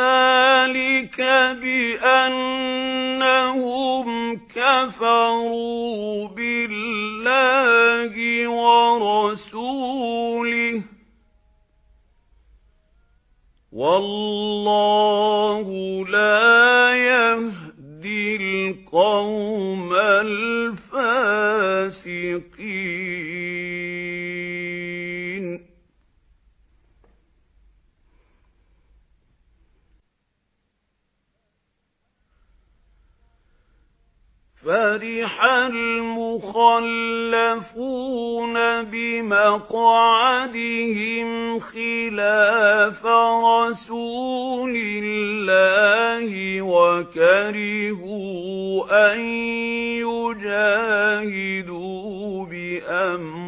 ذَلِكَ بِأَنَّهُمْ كَفَرُوا بِاللَّهِ وَرَسُولِهِ وَاللَّهُ لَا يَهْدِي الْقَوْمَ الْفَاسِقِينَ فَرِحَ الْمُخَلَّفُونَ بِمَقْعَدِهِمْ خِلَافَ رَسُولِ اللَّهِ وَكَرِهُوا أَن يُجَاهِدُوا بِأَمْوَالِهِمْ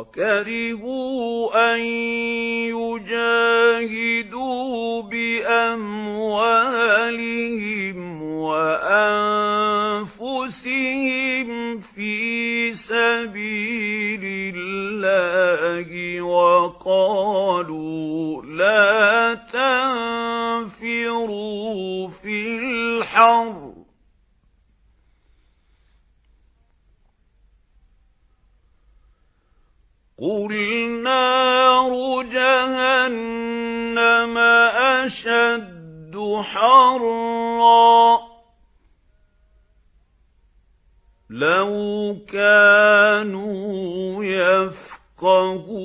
وَكَرِهُوا أَن يُجَاهِدُوا بِأَمْوَالِهِمْ وَأَنفُسِهِمْ فِي سَبِيلِ اللَّهِ وَقَالُوا لَا تَنفِرُوا فِي الْحَرِّ قُلْ نَارُ جَهَنَّمَ أَشَدُّ حَرًّا لَوْ كَانُوا يَفْقَهُونَ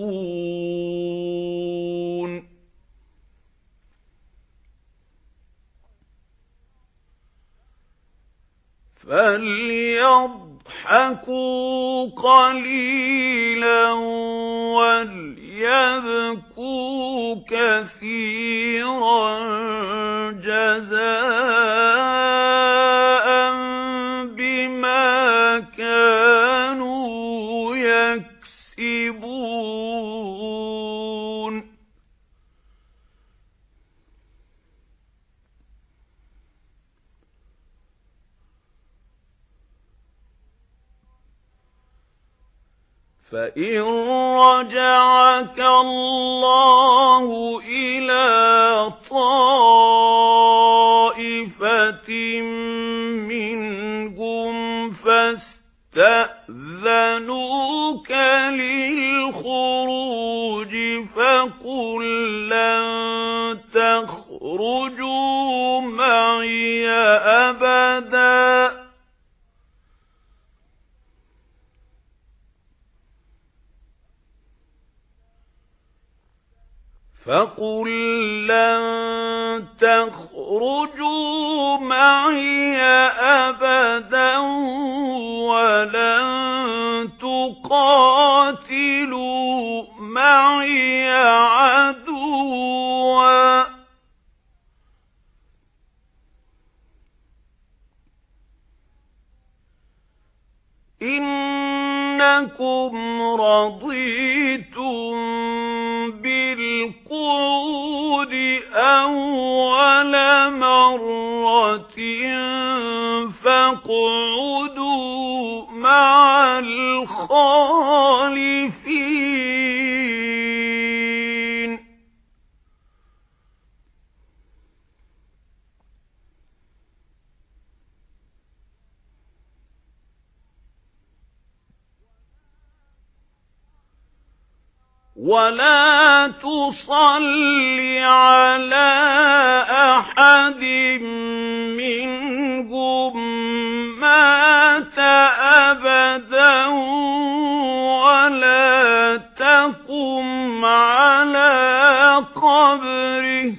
فَلْيَضْحَكُوا يَضْحَكُوا قَلِيلًا وَلْيَبْكُوا كَثِيرًا. فَإِن رَّجَعَكَ اللَّهُ إِلَى طَائِفَةٍ مِّنْهُمْ فَاسْتَأْذَنُوكَ لِلْخُرُوجِ فَقُل فَقُل لَّن تَخْرُجُوا مَعِيَ أَبَدًا وَلَن تُقَاتِلُوا مَعِيَ عَدُوًّا إِنَّكُمْ رَضِيتُم بِالْقُعُودِ أَوَّلَ مَرَّةٍ فَاقْعُدُوا مَعَ الْخَالِفِينَ ولا تصل على أحد منهم مات أبدا ولا تقم على قبره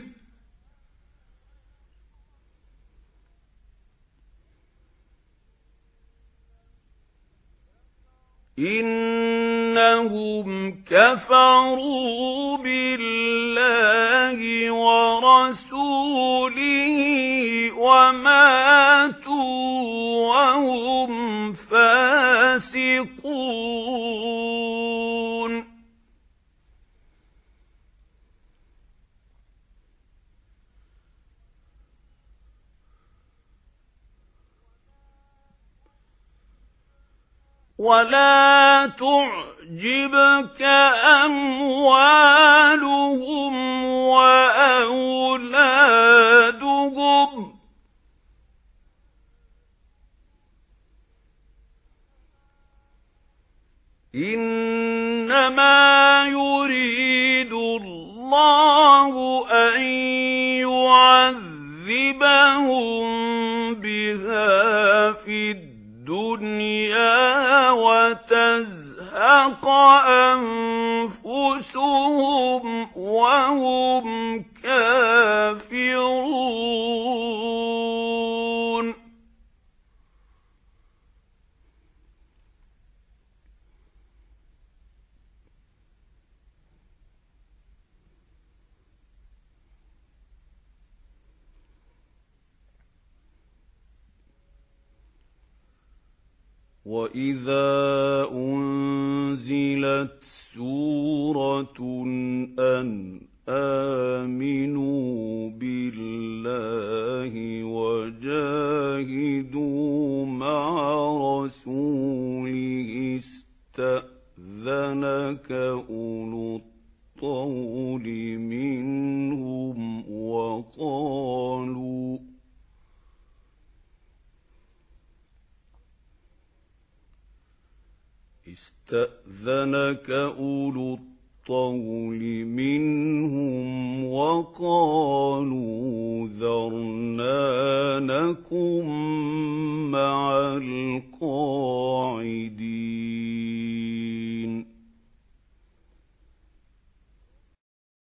إن إِنَّهُمْ كَفَرُوا بِاللَّهِ وَرَسُولِهِ وَمَاتُوا وَلَا تُعْجِبْكَ أَمْوَالُهُمْ وَأَوْلَادُهُمْ إِنَّمَا يُرِيدُ اللَّهُ أَن يُعَذِّبَهُم بِهَا فِي الدُّنْيَا وَتَزْهَقَ أَنفُسُهُمْ وَهُمْ كَافِرُونَ. وَإِذَا أُنْزِلَتْ سُورَةٌ أَنْ آمِنُوا اسْتَأْذَنَكَ أُولُو الطَّوْلِ مِنْهُمْ وَقَالُوا